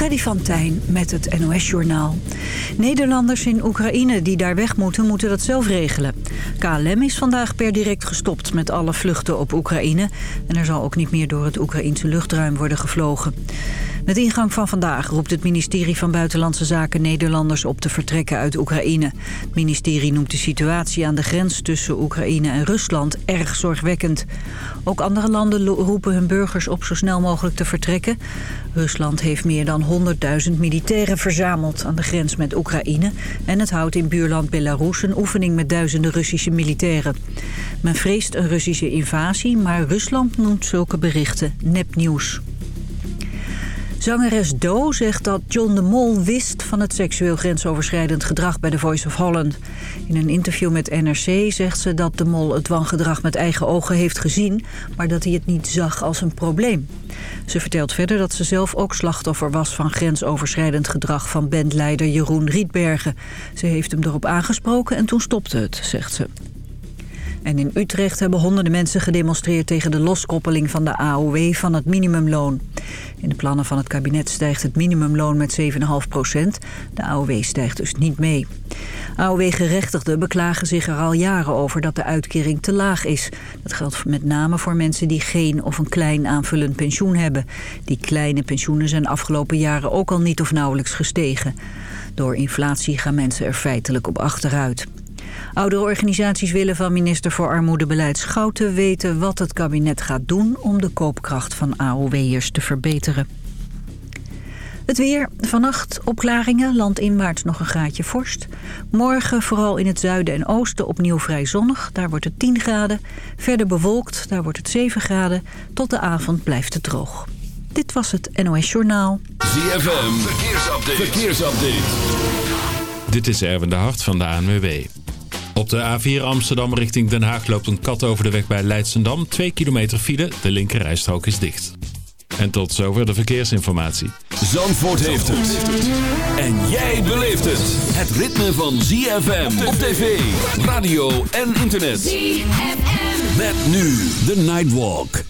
Freddy van Tijn met het NOS-journaal. Nederlanders in Oekraïne die daar weg moeten, moeten dat zelf regelen. KLM is vandaag per direct gestopt met alle vluchten op Oekraïne... en er zal ook niet meer door het Oekraïense luchtruim worden gevlogen. Met ingang van vandaag roept het ministerie van Buitenlandse Zaken Nederlanders op te vertrekken uit Oekraïne. Het ministerie noemt de situatie aan de grens tussen Oekraïne en Rusland erg zorgwekkend. Ook andere landen roepen hun burgers op zo snel mogelijk te vertrekken. Rusland heeft meer dan 100.000 militairen verzameld aan de grens met Oekraïne... en het houdt in buurland Belarus een oefening met duizenden Russische militairen. Men vreest een Russische invasie, maar Rusland noemt zulke berichten nepnieuws. Zangeres Do zegt dat John de Mol wist van het seksueel grensoverschrijdend gedrag bij The Voice of Holland. In een interview met NRC zegt ze dat de Mol het wangedrag met eigen ogen heeft gezien, maar dat hij het niet zag als een probleem. Ze vertelt verder dat ze zelf ook slachtoffer was van grensoverschrijdend gedrag van bandleider Jeroen Rietbergen. Ze heeft hem erop aangesproken en toen stopte het, zegt ze. En in Utrecht hebben honderden mensen gedemonstreerd tegen de loskoppeling van de AOW van het minimumloon. In de plannen van het kabinet stijgt het minimumloon met 7,5 procent. De AOW stijgt dus niet mee. AOW-gerechtigden beklagen zich er al jaren over dat de uitkering te laag is. Dat geldt met name voor mensen die geen of een klein aanvullend pensioen hebben. Die kleine pensioenen zijn afgelopen jaren ook al niet of nauwelijks gestegen. Door inflatie gaan mensen er feitelijk op achteruit. Oudere organisaties willen van minister voor Armoedebeleid Schouten weten wat het kabinet gaat doen om de koopkracht van AOW'ers te verbeteren. Het weer. Vannacht opklaringen. Landinwaarts nog een graadje vorst. Morgen vooral in het zuiden en oosten opnieuw vrij zonnig. Daar wordt het 10 graden. Verder bewolkt. Daar wordt het 7 graden. Tot de avond blijft het droog. Dit was het NOS Journaal. ZFM. Verkeersupdate. Verkeersupdate. Dit is Erwin de Hart van de ANWB. Op de A4 Amsterdam richting Den Haag loopt een kat over de weg bij Leidsendam. 2 kilometer file, de linkerrijstrook is dicht. En tot zover de verkeersinformatie. Zandvoort heeft het. En jij beleeft het. Het ritme van ZFM op tv, radio en internet. ZFM. Met nu de Nightwalk.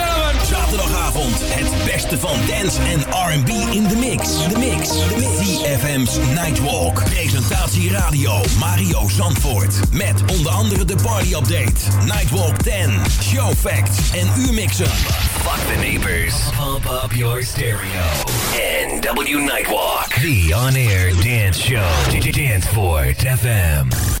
zaterdagavond het beste van dance en R&B in de mix. De mix. VFM's Nightwalk. Presentatie radio Mario Zandvoort. Met onder andere de party update, Nightwalk 10, show facts en uurmixen. Fuck the neighbors. Pump up your stereo. NW Nightwalk. The on-air dance show. Danceport FM.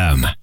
CFM.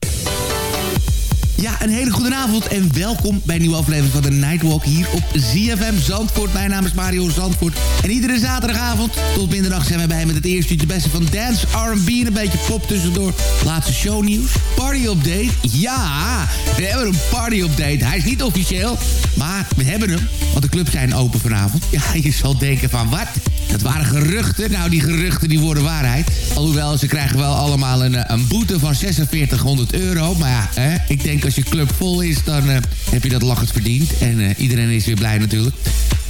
Ja, een hele goede avond en welkom bij een nieuwe aflevering van de Nightwalk hier op ZFM Zandvoort. Mijn naam is Mario Zandvoort en iedere zaterdagavond tot middernacht zijn we bij met het eerste uurtje beste van dance, R&B en een beetje pop tussendoor. Laatste shownieuws, party update. Ja, we hebben een party update. Hij is niet officieel, maar we hebben hem, want de clubs zijn open vanavond. Ja, je zal denken van wat? Dat waren geruchten. Nou, die geruchten die worden waarheid. Alhoewel, ze krijgen wel allemaal een, een boete van 4600 euro. Maar ja, hè, ik denk als je club vol is, dan uh, heb je dat lachend verdiend. En uh, iedereen is weer blij natuurlijk.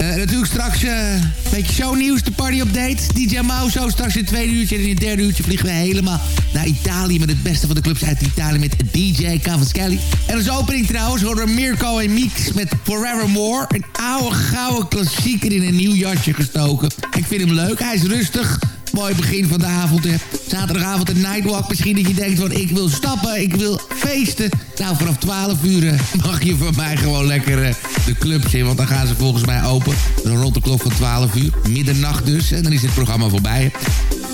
Uh, natuurlijk straks een beetje shownieuws, de party update. DJ Mauso straks in het tweede uurtje. En in het derde uurtje vliegen we helemaal naar Italië... met het beste van de clubs uit Italië met DJ Cavaschelli. En als opening trouwens horen Mirko en Meeks met Forevermore. Een oude gouden klassieker in een nieuw jasje gestoken. Ik vind hem leuk, hij is rustig mooi begin van de avond. Hè. Zaterdagavond een nightwalk. Misschien dat je denkt van ik wil stappen, ik wil feesten. Nou, vanaf 12 uur mag je van mij gewoon lekker uh, de clubs in. Want dan gaan ze volgens mij open. Rond de klok van 12 uur. Middernacht dus. En dan is het programma voorbij.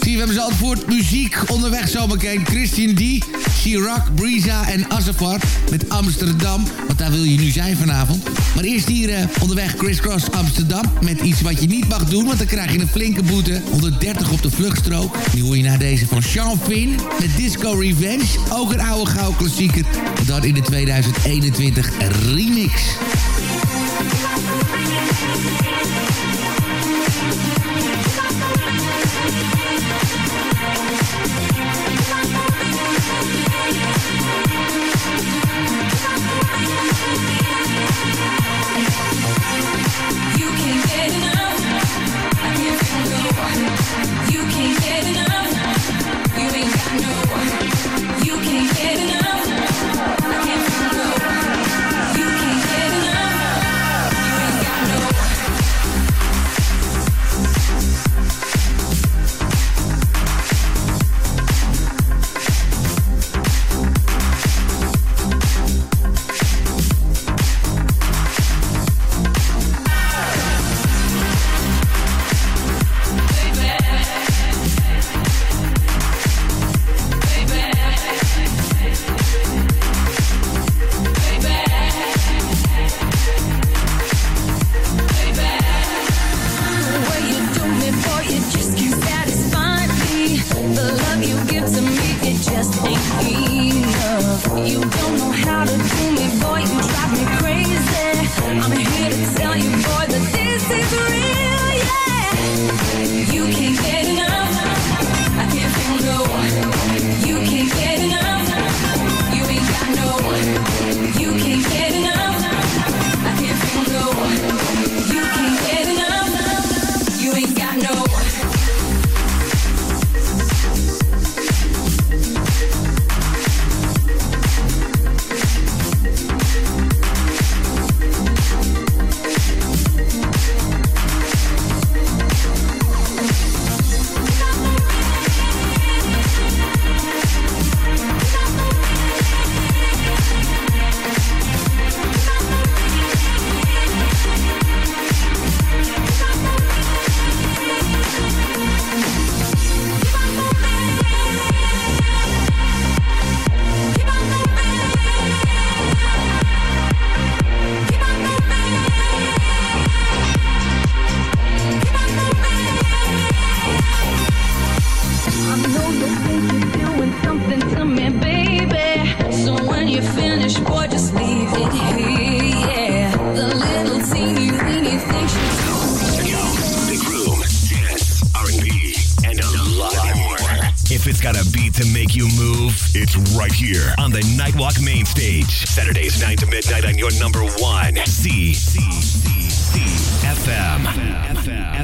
We hebben Zandvoort muziek onderweg zometeen. Christian D, Chirac, Brisa en Azafar met Amsterdam. Want daar wil je nu zijn vanavond. Maar eerst hier uh, onderweg Crisscross Amsterdam. Met iets wat je niet mag doen, want dan krijg je een flinke boete. 130 op de vluchtstrook. Nu hoor je naar deze van Sean Finn met Disco Revenge. Ook een oude gouden klassieker. Dat in de 2021 remix.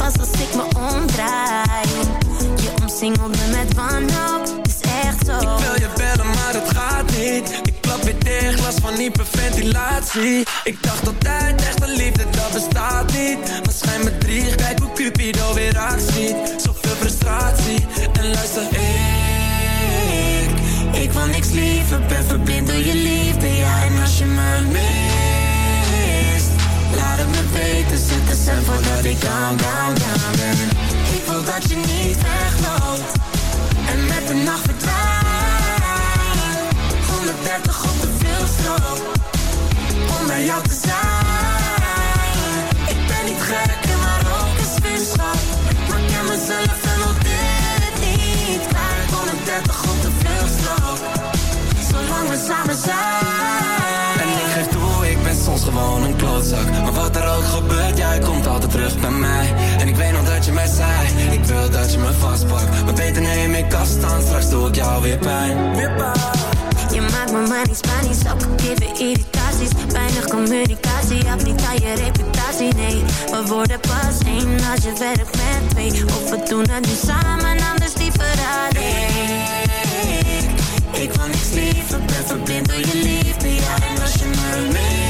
pas als ik me omdraai. Je omsingelt me met wanhoop, is echt zo. Ik wil je bellen, maar het gaat niet. Ik klap weer dicht, last van hyperventilatie. Ik dacht altijd, echte liefde, dat bestaat niet. Maar schijn me drie, kijk hoe Cupido weer actie. Zoveel frustratie, en luister, ik... Ik wil niks liever, ben verblind door je liefde, ja. En als je me mist, de cent voordat ik down, down, down. Ik wil dat je niet wegloopt, en met de nacht verdwijnt. 130 op de veelstroom, om bij jou te zijn. Ik ben niet gek bij mij. En ik weet nog dat je mij zei Ik wil dat je me vastpakt. Maar beter neem ik afstand, straks doe ik jou weer pijn. Weer pijn. Je maakt me money, Spanisch, opgegeven irritaties. Weinig communicatie, af niet aan je reputatie, nee. We worden pas één als je werkt met twee. Of we doen het nu samen, anders liever alleen. Ik wil niks liever, ben verblind door je liefde, ja En als je me mist,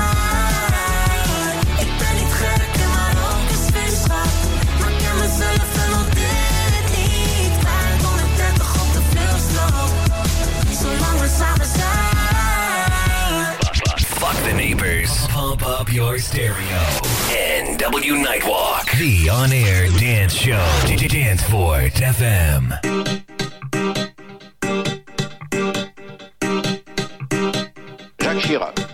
Pump up your stereo. NW Nightwalk. The on-air dance show. Danceport FM. Jacques Chirac.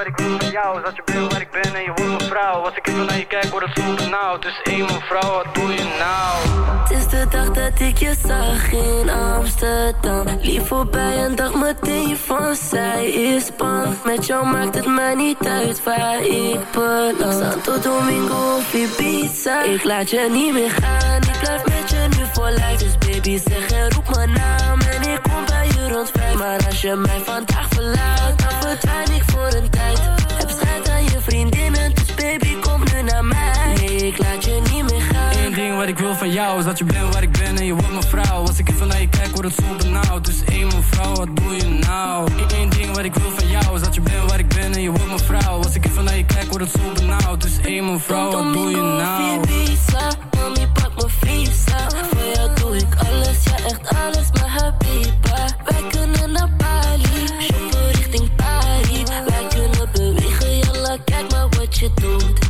Wat ik wil van jou. Is dat je bent waar ik ben en je wordt mijn vrouw. Als ik even naar je kijk word het zo benauwd. Dus één mevrouw, wat doe je nou? Het is de dag dat ik je zag in Amsterdam. Lief voorbij en dacht meteen van zij is bang. Met jou maakt het mij niet uit waar ik beland. Santo Domingo of Ibiza. Ik laat je niet meer gaan. Ik blijf met je nu voor lijf. Dus baby zeg en roep mijn naam. En ik kom bij je rond vijf. Maar als je mij vandaag verlaat Dan verdwijn wat ik wil van jou is dat je bent waar ik ben en je wordt mijn vrouw. Als ik even naar je kijk word het zo benauwd Dus één mevrouw, wat doe je nou? Eén ding wat ik wil van jou is dat je bent waar ik ben en je wordt mijn vrouw. Als ik even naar je kijk word het zo benauwd Dus één mevrouw, wat doe je nou? Mami pak mijn visa. Voor jou doe ik alles, ja echt alles, maar habiba. Wij kunnen naar Bali, shoppen richting Paris Wij kunnen bewegen, jalla kijk maar wat je doet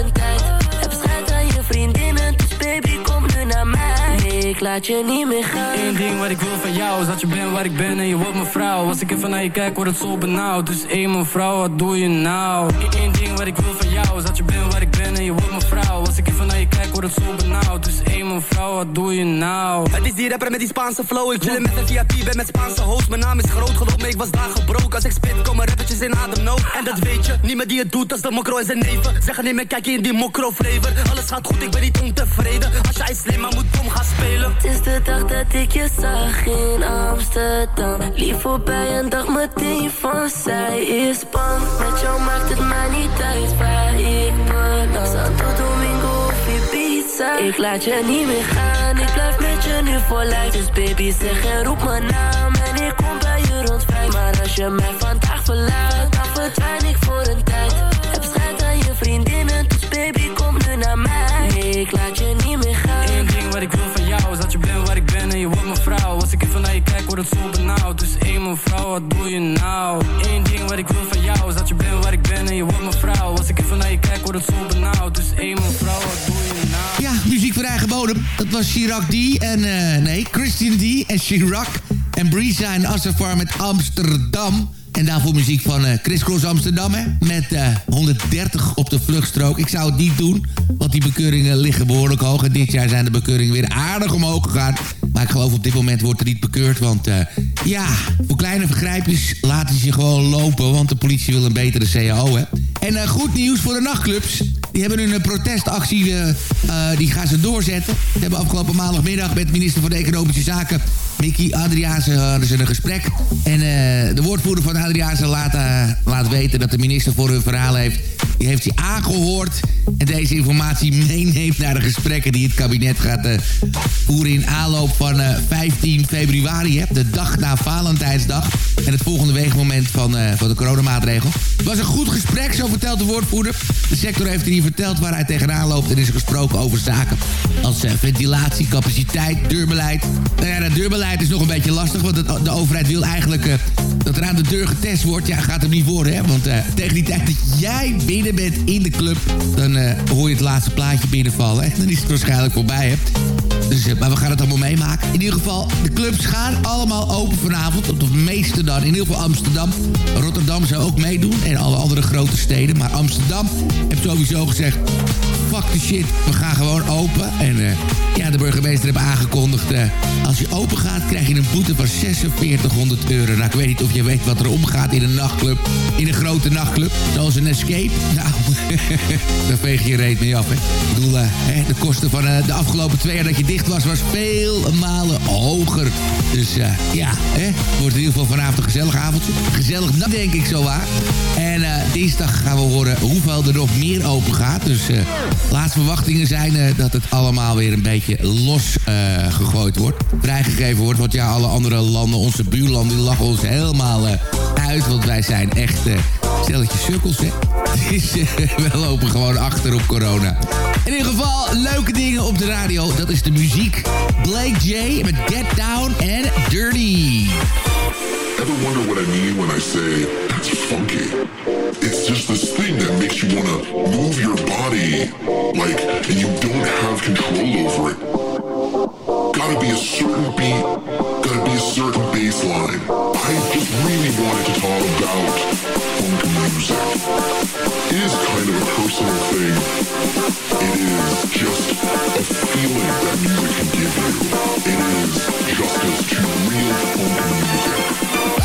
ik laat je niet meer gaan Eén ding wat ik wil van jou is dat je bent waar ik ben en je wordt mijn vrouw Als ik even naar je kijk word het zo benauwd Dus één mevrouw, wat doe je nou? Eén ding wat ik wil van jou is dat je bent waar ik ben en je wordt mijn vrouw Als ik even naar je kijk word het zo benauwd Dus één mevrouw, wat doe je nou? Het is die rapper met die Spaanse flow. Ik chillen met een VIP, ben met Spaanse host. Mijn naam is groot, geloof me, ik was daar gebroken. Als ik spit, komen rappertjes in ademnood. En dat weet je, niemand die het doet als de mokro en zijn neven. Zeggen niet meer, kijk je in die mokro flavor. Alles gaat goed, ik ben niet ontevreden. Als jij slim, maar moet kom gaan spelen. Het is de dag dat ik je zag in Amsterdam. Lief voorbij en dacht meteen van zij is bang. Met jou maakt het mij niet uit waar ik beland. Santo Domingo of Ibiza. Ik laat je niet meer gaan, ik blijf met je nu voor lijf. Dus baby zeg en roep mijn naam. En ik kom bij je rond vijf. Maar als je mij vandaag Dat was Chirac D en... Uh, nee, Christian D en Chirac en Brisa en Assafar met Amsterdam... En daarvoor muziek van uh, Chris Cross Amsterdam, hè? Met uh, 130 op de vluchtstrook. Ik zou het niet doen, want die bekeuringen liggen behoorlijk hoog. En dit jaar zijn de bekeuringen weer aardig omhoog gegaan. Maar ik geloof op dit moment wordt er niet bekeurd. Want ja, voor kleine vergrijpjes laten ze je gewoon lopen. Want de politie wil een betere CAO, hè? En goed nieuws voor de nachtclubs. Die hebben hun protestactie, uh, die gaan ze doorzetten. Ze hebben afgelopen maandagmiddag met minister van Economische Zaken... Mickey Adriaanse hadden ze een gesprek. En de woordvoerder van Adriaanse laat, laat weten dat de minister voor hun verhaal heeft... Die heeft hij aangehoord en deze informatie meeneemt naar de gesprekken die het kabinet gaat voeren in aanloop van 15 februari. Hè, de dag na Valentijnsdag. En het volgende weegmoment van, van de coronamaatregel. Het was een goed gesprek, zo vertelt de woordvoerder. De sector heeft hier verteld waar hij tegenaan loopt... en is gesproken over zaken als ventilatie, capaciteit, deurbeleid. Nou ja, dat deurbeleid is nog een beetje lastig... want de overheid wil eigenlijk dat er aan de deur getest wordt. Ja, gaat er niet worden, hè? Want tegen die tijd dat jij binnen bent in de club... dan hoor je het laatste plaatje binnenvallen. En dan is het waarschijnlijk voorbij, hè? Dus, maar we gaan het allemaal meemaken. In ieder geval, de clubs gaan allemaal open vanavond. Of de meeste dan. In ieder geval Amsterdam. Rotterdam zou ook meedoen. En alle andere grote steden. Maar Amsterdam heeft sowieso gezegd... Fuck the shit, we gaan gewoon open. En uh, ja, de burgemeester heeft aangekondigd... Uh, als je open gaat, krijg je een boete van 4600 euro. Nou, ik weet niet of je weet wat er omgaat in een nachtclub. In een grote nachtclub. Zoals een escape. Nou, daar veeg je reet mee af, hè. Ik bedoel, hè, de kosten van de afgelopen twee jaar dat je dicht was... was veel malen hoger. Dus ja, hè, wordt in ieder geval vanavond een gezellig avondje. Gezellig, dat denk ik zo waar. En dinsdag gaan we horen hoeveel er nog meer open gaat. Dus uh, laatste verwachtingen zijn uh, dat het allemaal weer een beetje los uh, gegooid wordt. Vrijgegeven wordt. Want ja, alle andere landen, onze buurlanden, die lachen ons helemaal uit. Want wij zijn echt stelletje sukkels, hè. Dus we lopen gewoon achter op corona. In ieder geval, leuke dingen op de radio. Dat is de muziek. Blake J met Get Down and Dirty. Ever wonder what I mean when I say it's funky? It's just this thing that makes you want to move your body, like, and you don't have control over it. Gotta be a certain beat, gotta be a certain bass line. I just really wanted to talk about is kind of a personal thing. It is just a feeling that music can give you. It is justice to real funk music.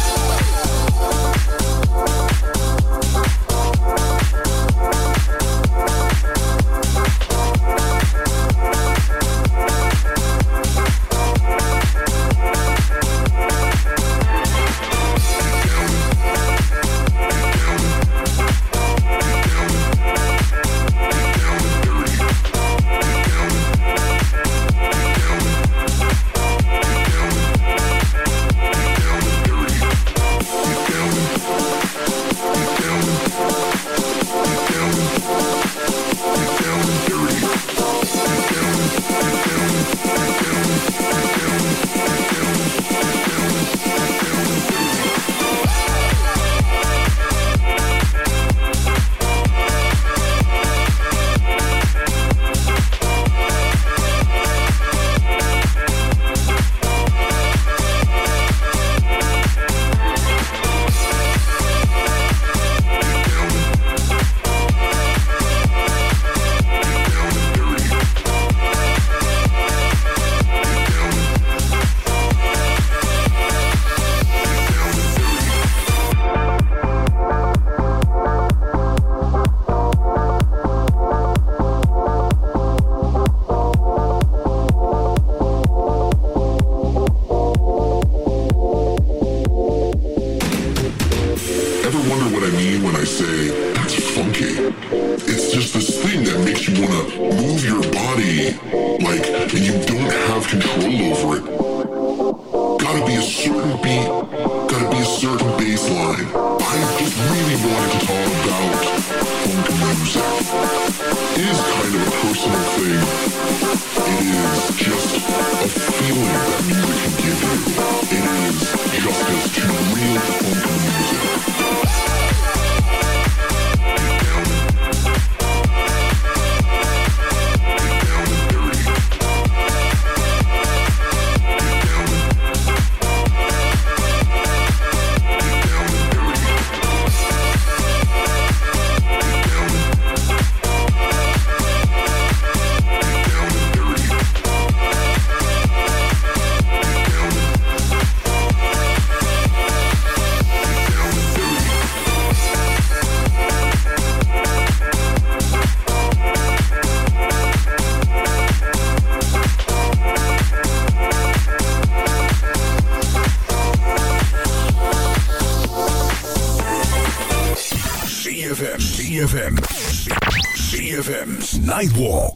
ZFM's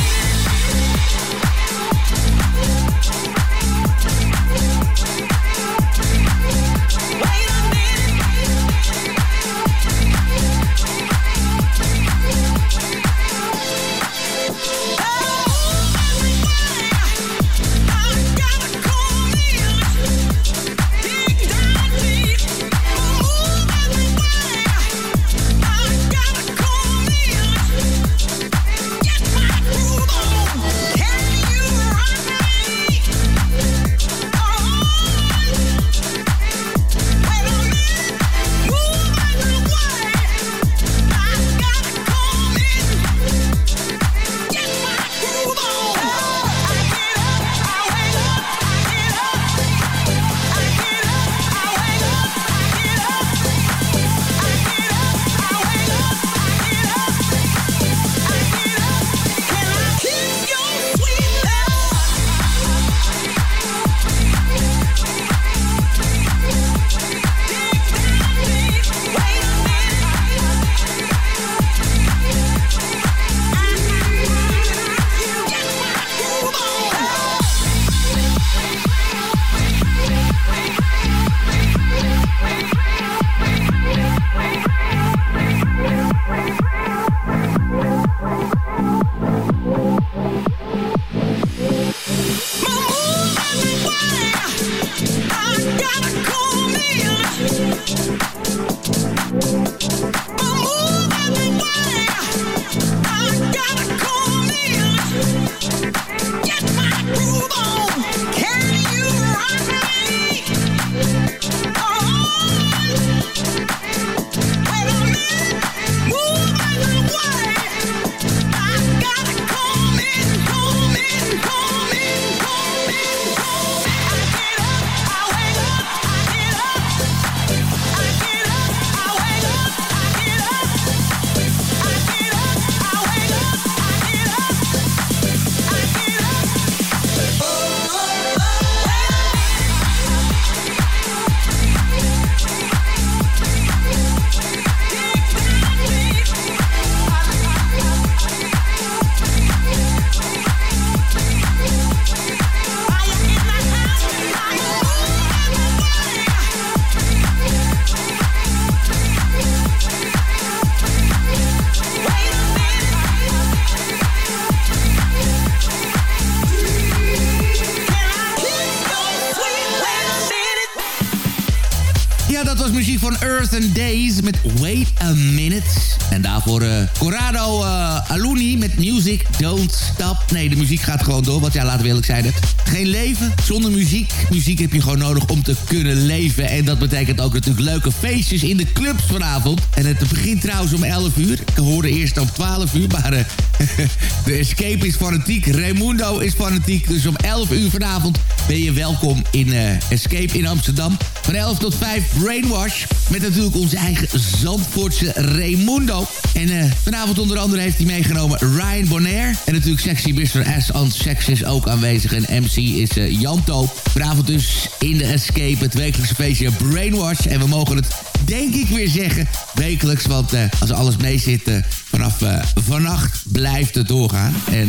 daarvoor uh, Corrado uh, Aluni met Music Don't Stop. Nee, de muziek gaat gewoon door, want ja, laten we eerlijk zijn. Geen leven zonder muziek. Muziek heb je gewoon nodig om te kunnen leven. En dat betekent ook natuurlijk leuke feestjes in de clubs vanavond. En het begint trouwens om 11 uur. Ik hoorde eerst om 12 uur, maar uh, de Escape is fanatiek. Raimundo is fanatiek. Dus om 11 uur vanavond ben je welkom in Escape in Amsterdam. Van 11 tot 5 Brainwash. Met natuurlijk onze eigen Zandvoortse Raimundo. En uh, vanavond onder andere heeft hij meegenomen Ryan Bonaire. En natuurlijk Sexy Mr. S on Sex is ook aanwezig. En MC is uh, Janto. Vanavond dus in de Escape, het wekelijkse feestje Brainwash. En we mogen het denk ik weer zeggen wekelijks. Want uh, als alles mee zit, vanaf uh, vannacht blijft het doorgaan. En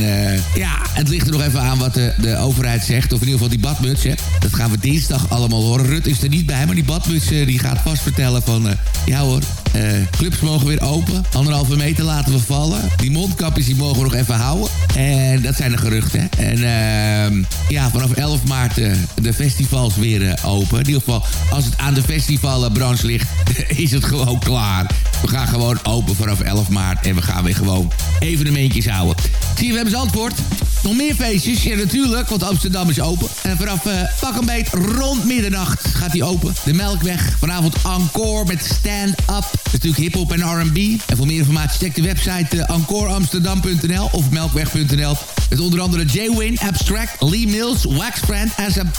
ja, het ligt er nog even aan wat de, de overheid zegt. Of in ieder geval die badmuts, hè. Dat gaan we dinsdag allemaal horen. Rut is er niet bij, maar die badmuts die gaat vast vertellen van... ja hoor, clubs mogen weer open. Anderhalve meter laten we vallen. Die mondkapjes die mogen we nog even houden. En dat zijn de geruchten. En ehm, ja, vanaf 11 maart de festivals weer open. In ieder geval, als het aan de festivalbranche ligt, is het gewoon klaar. We gaan gewoon open vanaf 11 maart. En we gaan weer gewoon evenementjes houden. Zie je, we hebben antwoord. Nog meer feestjes? Ja, natuurlijk, want Amsterdam is open. En vanaf uh, pak een beet rond middernacht gaat hij open. De Melkweg. Vanavond encore met Stand Up. Natuurlijk hip-hop en R&B. En voor meer informatie check de website uh, encoreamsterdam.nl of melkweg.nl. Met onder andere J-Win, Abstract, Lee Mills, Waxfriend, SMP,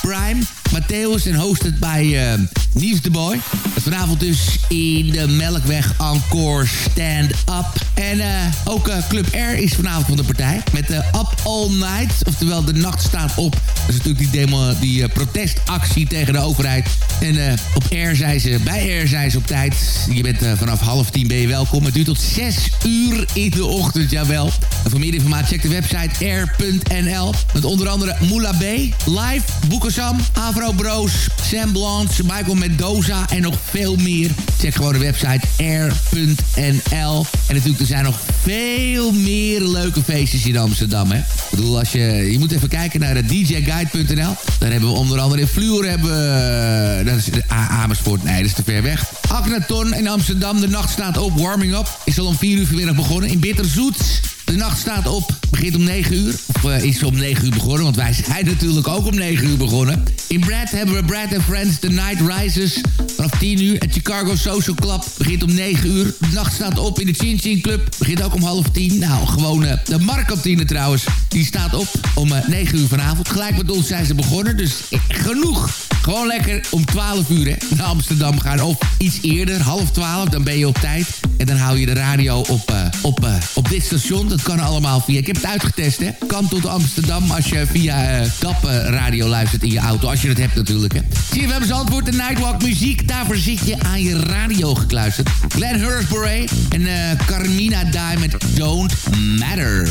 Prime, Matthäus en hosted bij uh, Nies de Boy. Vanavond dus in de Melkweg Encore Stand Up. En uh, ook uh, Club R is vanavond van de partij. Met de Up All Night. Oftewel, de nacht staat op. Dat is natuurlijk die, demo, die protestactie tegen de overheid. En op R zijn ze, bij R zijn ze op tijd. Je bent vanaf half tien ben je welkom. Het duurt tot zes uur in de ochtend, jawel. En voor meer informatie check de website r.nl. Met onder andere Moula B, Live, Boekesam, Avro Bros, Sam Blanche, Michael Mendoza en nog veel meer. Check gewoon de website r.nl. En natuurlijk, er zijn nog veel meer leuke feestjes in Amsterdam. Hè? Ik bedoel, als je, je moet even kijken naar djguide.nl. Daar hebben we onder andere in Vloer hebben we, dat is de Amersfoort, nee, dat is te ver weg. Aknaton in Amsterdam, de nacht staat op, warming up. Is al om 4 uur vanmiddag begonnen. In Bitterzoet de nacht staat op, begint om 9 uur. Of uh, is om 9 uur begonnen, want wij zijn natuurlijk ook om 9 uur begonnen. In Brad hebben we Brad Friends The Night Rises vanaf 10 uur. Het Chicago Social Club begint om 9 uur. De nacht staat op in de Chin Chin Club. Begint ook om half 10. Nou, gewoon uh, de Markkantine trouwens. Die staat op om uh, 9 uur vanavond. Gelijk met ons zijn ze begonnen, dus genoeg. Gewoon lekker om 12 uur naar Amsterdam gaan. Of iets eerder, half 12, dan ben je op tijd. En dan hou je de radio op, uh, op, uh, op dit station. Dat kan allemaal via... Ik heb het uitgetest, hè. Kan tot Amsterdam als je via uh, DAP radio luistert in je auto. Als je het hebt natuurlijk, hè. Hebben antwoord. De Nightwalk muziek. Daarvoor zit je aan je radio gekluisterd. Glenn Hurstbury en Carmina met Don't Matter.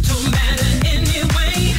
Don't matter anyway.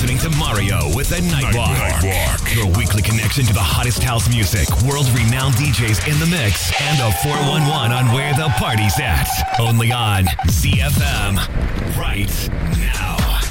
listening to Mario with the Night Walk. Your weekly connection to the hottest house music, world renowned DJs in the mix, and a 411 on where the party's at. Only on CFM right now.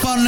Van eh,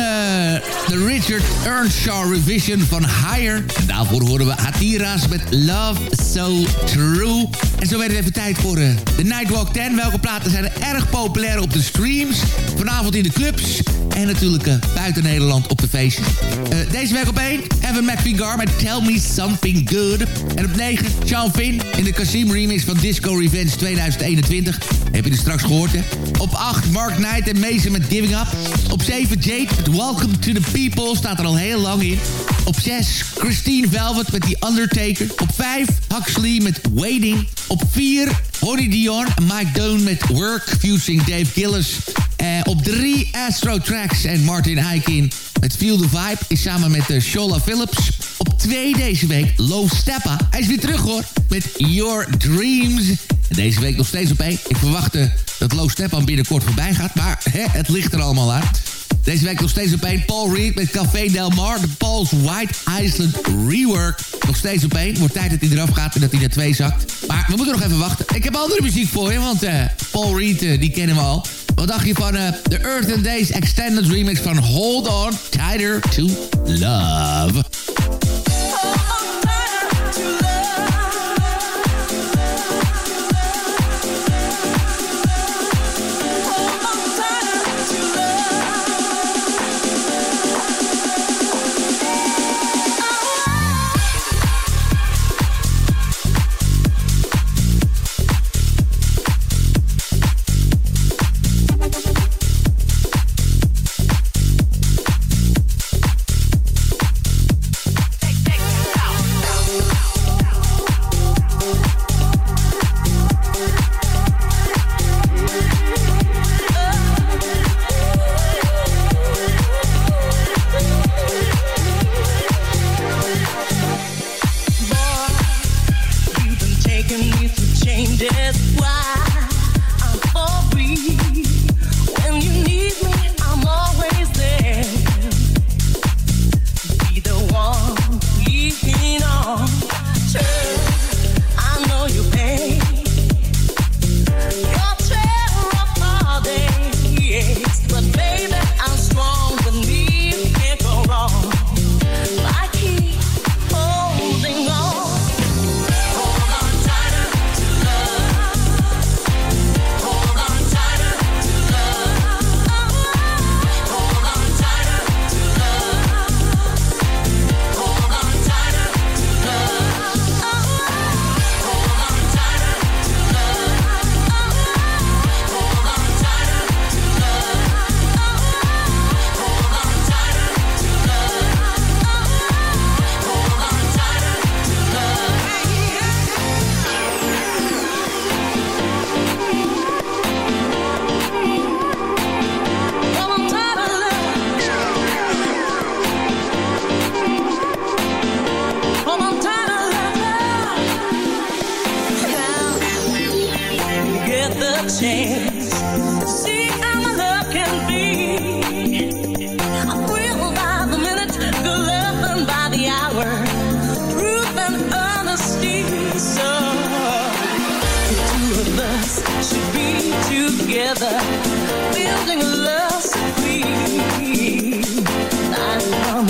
de Richard Earnshaw revision van Higher. En daarvoor horen we Hatira's met Love So True. En zo werd het even tijd voor eh, de Nightwalk 10. Welke platen zijn er erg populair op de streams? Vanavond in de clubs. En natuurlijk eh, buiten Nederland op de feestjes. Eh, deze week op 1, Evan McVigar met Tell Me Something Good. En op 9, Sean Finn in de Kasim remix van Disco Revenge 2021. Heb je er straks gehoord, hè? Op 8, Mark Knight en Mason met Giving Up. Op 7, Jade met Welcome to the People. Staat er al heel lang in. Op 6, Christine Velvet met The Undertaker. Op 5, Huxley met Waiting. Op 4, Honey Dion en Mike Doan met Work, fusing Dave Gillis. Eh, op 3, Astro Tracks en Martin Eikin met Feel the Vibe is samen met uh, Shola Phillips. Op 2 deze week, Low Steppa. Hij is weer terug hoor, met Your Dreams. Deze week nog steeds op 1. Ik verwacht uh, dat Low Steppa binnenkort voorbij gaat, maar hè, het ligt er allemaal aan. Deze week nog steeds op één. Paul Reed met Café Del Mar. De Paul's White Island Rework. Nog steeds op één. Wordt tijd dat hij eraf gaat en dat hij naar twee zakt. Maar we moeten nog even wachten. Ik heb andere muziek voor je, want uh, Paul Reed, uh, die kennen we al. Wat dacht je van de Earth and Days Extended Remix van Hold On Tighter to Love?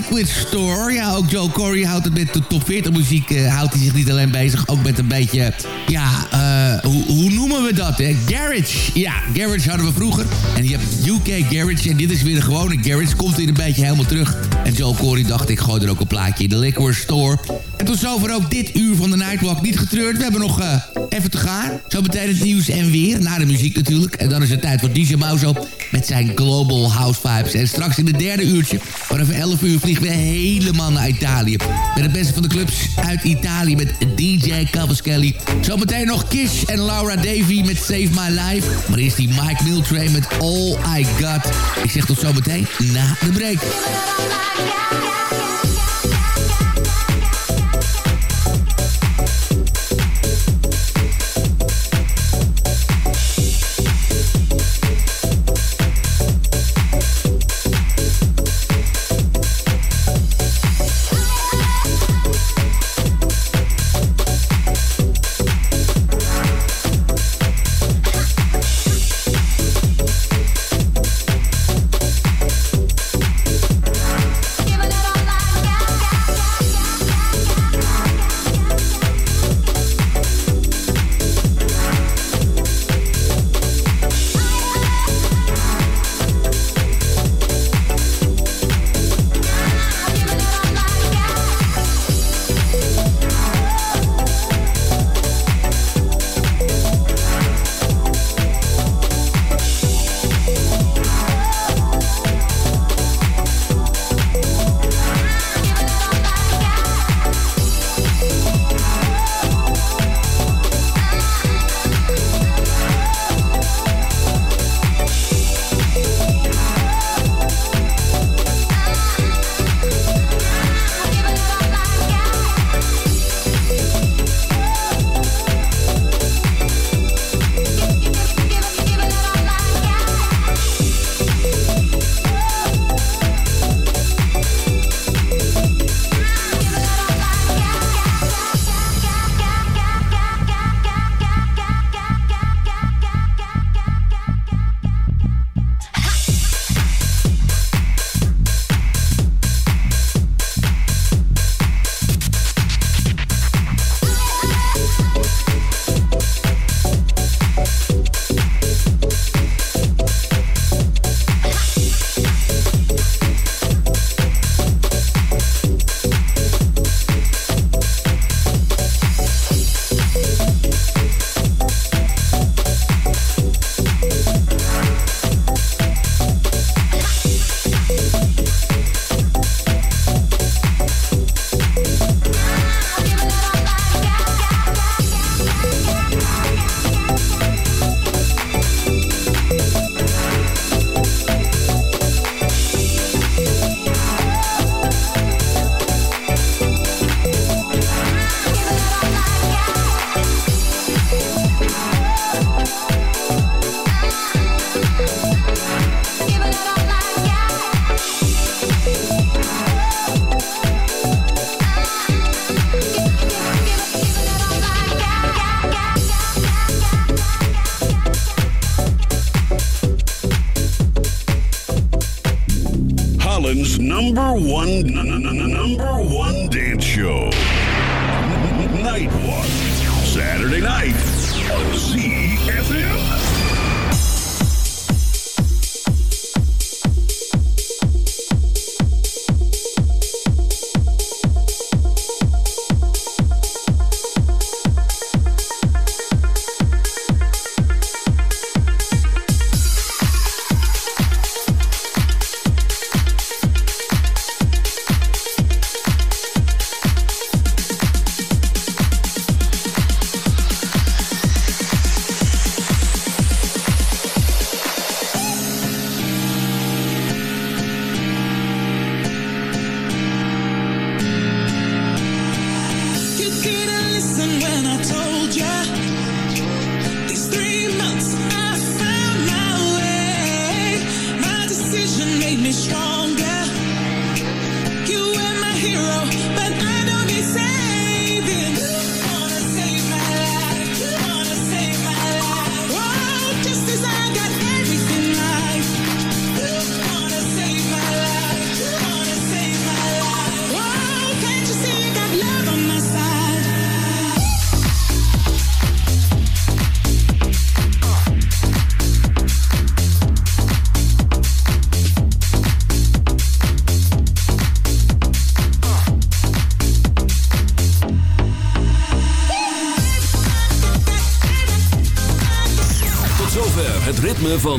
Liquid Store. Ja, ook Joel Corey houdt het met de top 40 muziek. eh, houdt hij zich niet alleen bezig, ook met een beetje... Ja, eh, hoe, hoe noemen we dat, hè? Garage. Ja, garage hadden we vroeger. En je hebt UK Garage en dit is weer de gewone garage. Komt weer een beetje helemaal terug. En Joel Corey dacht, ik gooi er ook een plaatje in de Liquid Store. En tot zover ook dit uur van de Nightwalk. Niet getreurd, we hebben nog eh, even te gaan. Zo meteen het nieuws en weer, na de muziek natuurlijk. En dan is het tijd voor DJ Mauzo met zijn Global House Vibes. En straks in het derde uurtje, vanaf 11 uur, vliegen we helemaal naar Italië. Met het beste van de clubs uit Italië met DJ Cavaschelli. Zometeen nog Kish en Laura Davy met Save My Life. Maar eerst die Mike Miltray met All I Got. Ik zeg tot zometeen na de break. Saturday night on ZFM.